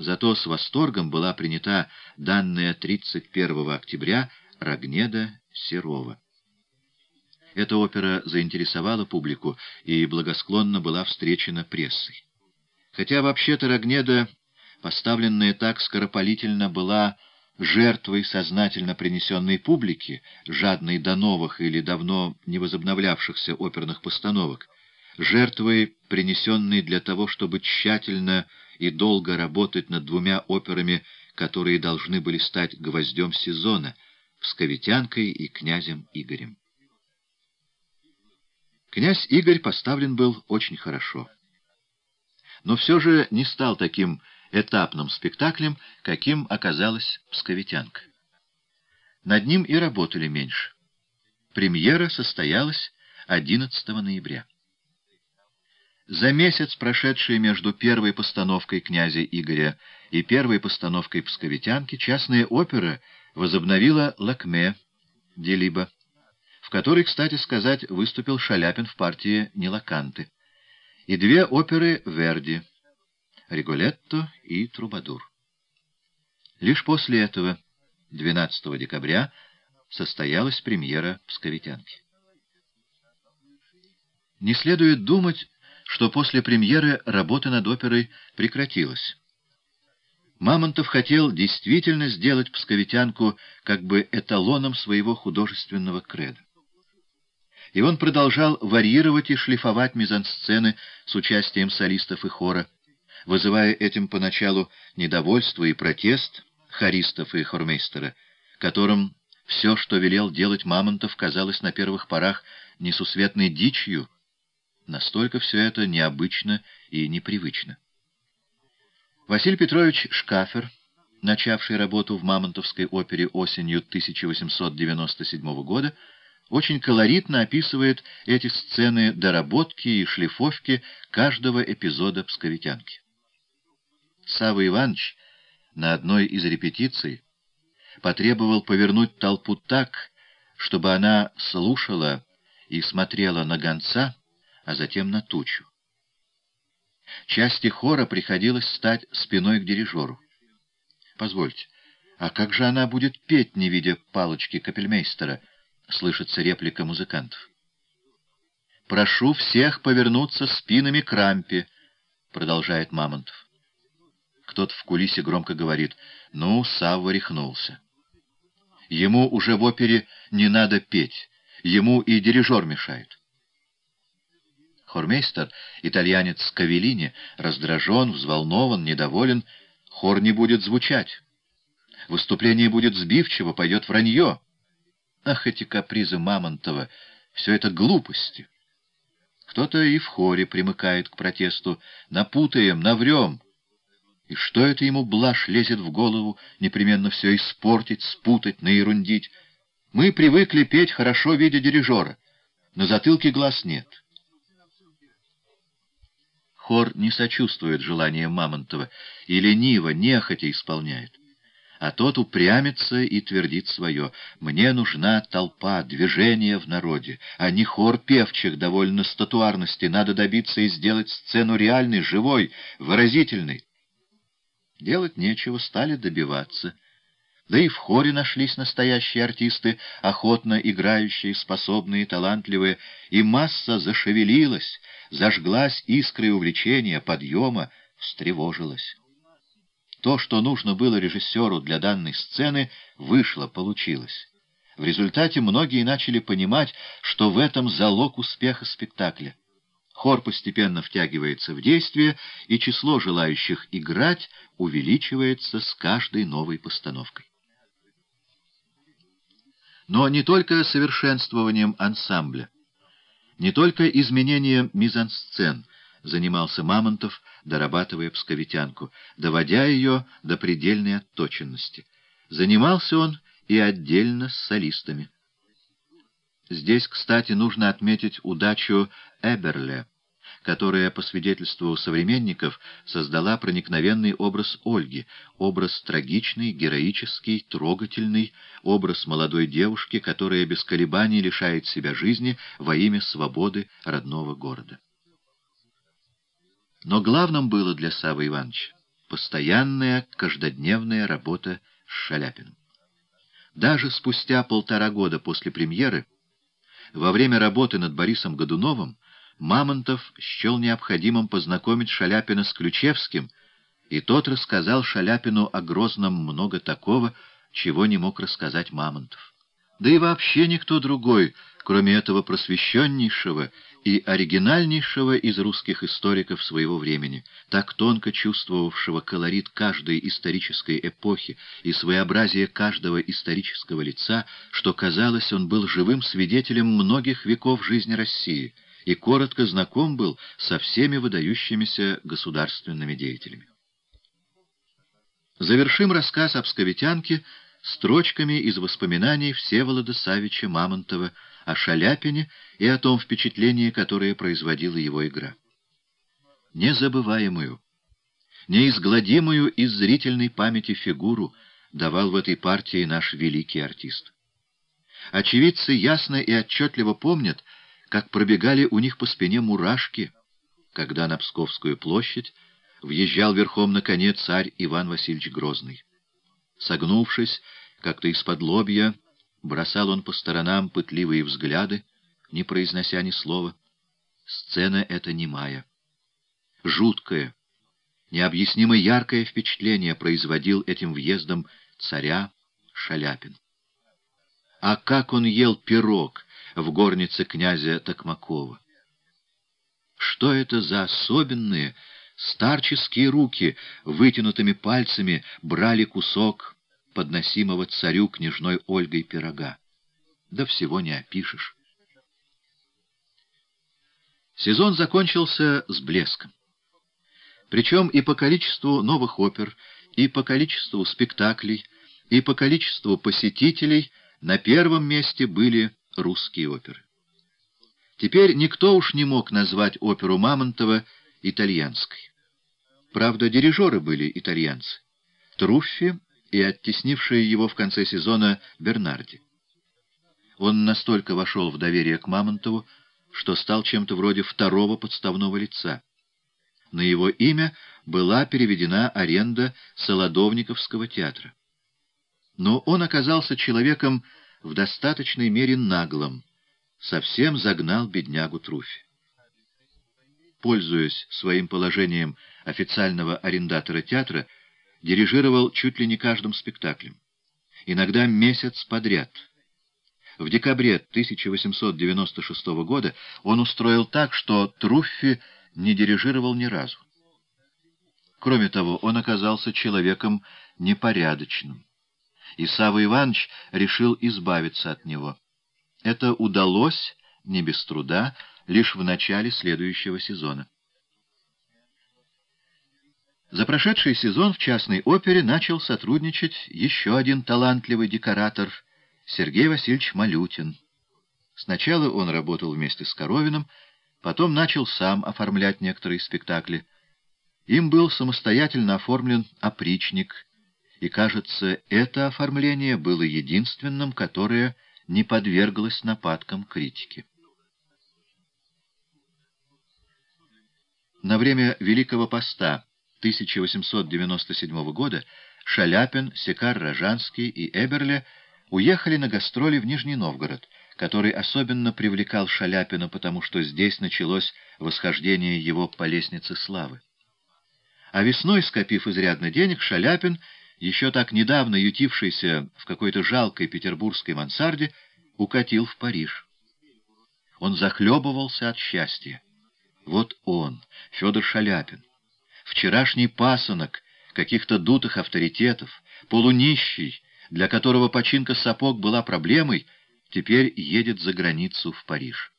Зато с восторгом была принята данная 31 октября Рогнеда Серова. Эта опера заинтересовала публику и благосклонно была встречена прессой. Хотя вообще-то Рогнеда, поставленная так скоропалительно, была жертвой сознательно принесенной публике, жадной до новых или давно не возобновлявшихся оперных постановок, жертвой, принесенной для того, чтобы тщательно и долго работать над двумя операми, которые должны были стать гвоздем сезона — «Псковитянкой» и «Князем Игорем». Князь Игорь поставлен был очень хорошо. Но все же не стал таким этапным спектаклем, каким оказалась «Псковитянка». Над ним и работали меньше. Премьера состоялась 11 ноября. За месяц, прошедший между первой постановкой князя Игоря и первой постановкой «Псковитянки», частная опера возобновила «Лакме» Делиба, в которой, кстати сказать, выступил Шаляпин в партии «Нелаканты», и две оперы Верди «Риголетто» и «Трубадур». Лишь после этого, 12 декабря, состоялась премьера «Псковитянки». Не следует думать, что после премьеры работа над оперой прекратилась. Мамонтов хотел действительно сделать «Псковитянку» как бы эталоном своего художественного креда. И он продолжал варьировать и шлифовать мизансцены с участием солистов и хора, вызывая этим поначалу недовольство и протест хористов и хормейстера, которым все, что велел делать Мамонтов, казалось на первых порах несусветной дичью, Настолько все это необычно и непривычно. Василий Петрович Шкафер, начавший работу в Мамонтовской опере осенью 1897 года, очень колоритно описывает эти сцены доработки и шлифовки каждого эпизода «Псковитянки». Савва Иванович на одной из репетиций потребовал повернуть толпу так, чтобы она слушала и смотрела на гонца, а затем на тучу. Части хора приходилось стать спиной к дирижеру. «Позвольте, а как же она будет петь, не видя палочки капельмейстера?» — слышится реплика музыкантов. «Прошу всех повернуться спинами к рампе», — продолжает Мамонтов. Кто-то в кулисе громко говорит, «Ну, Савва рехнулся». Ему уже в опере не надо петь, ему и дирижер мешает. Хормейстер, итальянец Кавелини, раздражен, взволнован, недоволен. Хор не будет звучать. Выступление будет сбивчиво, пойдет вранье. Ах, эти капризы Мамонтова! Все это глупости. Кто-то и в хоре примыкает к протесту. Напутаем, наврем. И что это ему блажь лезет в голову, непременно все испортить, спутать, наерундить? Мы привыкли петь, хорошо видя дирижера. На затылке глаз нет. Хор не сочувствует желаниям Мамонтова и лениво, нехотя исполняет. А тот упрямится и твердит свое. «Мне нужна толпа, движение в народе, а не хор певчих довольно статуарности. Надо добиться и сделать сцену реальной, живой, выразительной». Делать нечего, стали добиваться. Да и в хоре нашлись настоящие артисты, охотно играющие, способные, талантливые, и масса зашевелилась, зажглась искрой увлечения, подъема, встревожилась. То, что нужно было режиссеру для данной сцены, вышло, получилось. В результате многие начали понимать, что в этом залог успеха спектакля. Хор постепенно втягивается в действие, и число желающих играть увеличивается с каждой новой постановкой. Но не только совершенствованием ансамбля. Не только изменением мизансцен занимался Мамонтов, дорабатывая псковитянку, доводя ее до предельной отточенности. Занимался он и отдельно с солистами. Здесь, кстати, нужно отметить удачу Эберле, которая, по свидетельству современников, создала проникновенный образ Ольги, образ трагичный, героический, трогательный, образ молодой девушки, которая без колебаний лишает себя жизни во имя свободы родного города. Но главным было для Савы Ивановича постоянная каждодневная работа с Шаляпиным. Даже спустя полтора года после премьеры, во время работы над Борисом Годуновым, Мамонтов счел необходимым познакомить Шаляпина с Ключевским, и тот рассказал Шаляпину о Грозном много такого, чего не мог рассказать Мамонтов. Да и вообще никто другой, кроме этого просвещеннейшего и оригинальнейшего из русских историков своего времени, так тонко чувствовавшего колорит каждой исторической эпохи и своеобразие каждого исторического лица, что, казалось, он был живым свидетелем многих веков жизни России и коротко знаком был со всеми выдающимися государственными деятелями. Завершим рассказ об Псковитянке строчками из воспоминаний Всеволода Савича Мамонтова о Шаляпине и о том впечатлении, которое производила его игра. Незабываемую, неизгладимую из зрительной памяти фигуру давал в этой партии наш великий артист. Очевидцы ясно и отчетливо помнят, как пробегали у них по спине мурашки, когда на Псковскую площадь въезжал верхом на коне царь Иван Васильевич Грозный. Согнувшись, как-то из-под лобья, бросал он по сторонам пытливые взгляды, не произнося ни слова. Сцена эта немая. Жуткое, необъяснимо яркое впечатление производил этим въездом царя Шаляпин. А как он ел пирог в горнице князя Токмакова! Что это за особенные, Старческие руки вытянутыми пальцами брали кусок подносимого царю княжной Ольгой пирога. Да всего не опишешь. Сезон закончился с блеском. Причем и по количеству новых опер, и по количеству спектаклей, и по количеству посетителей на первом месте были русские оперы. Теперь никто уж не мог назвать оперу Мамонтова итальянской. Правда, дирижеры были итальянцы. Труффи и оттеснившие его в конце сезона Бернарди. Он настолько вошел в доверие к Мамонтову, что стал чем-то вроде второго подставного лица. На его имя была переведена аренда Солодовниковского театра. Но он оказался человеком в достаточной мере наглым, совсем загнал беднягу Труфи пользуясь своим положением официального арендатора театра, дирижировал чуть ли не каждым спектаклем. Иногда месяц подряд. В декабре 1896 года он устроил так, что Труффи не дирижировал ни разу. Кроме того, он оказался человеком непорядочным. И Савва Иванович решил избавиться от него. Это удалось не без труда, лишь в начале следующего сезона. За прошедший сезон в частной опере начал сотрудничать еще один талантливый декоратор Сергей Васильевич Малютин. Сначала он работал вместе с Коровиным, потом начал сам оформлять некоторые спектакли. Им был самостоятельно оформлен опричник, и, кажется, это оформление было единственным, которое не подверглось нападкам критики. На время Великого Поста 1897 года Шаляпин, Секар Рожанский и Эберле уехали на гастроли в Нижний Новгород, который особенно привлекал Шаляпина, потому что здесь началось восхождение его по лестнице славы. А весной, скопив изрядно денег, Шаляпин, еще так недавно ютившийся в какой-то жалкой петербургской мансарде, укатил в Париж. Он захлебывался от счастья. Вот он, Федор Шаляпин, вчерашний пасынок каких-то дутых авторитетов, полунищий, для которого починка сапог была проблемой, теперь едет за границу в Париж.